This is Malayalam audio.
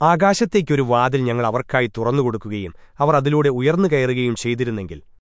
ആകാശത്തേക്കൊരു വാതിൽ ഞങ്ങൾ അവർക്കായി തുറന്നുകൊടുക്കുകയും അവർ അതിലൂടെ ഉയർന്നു കയറുകയും ചെയ്തിരുന്നെങ്കിൽ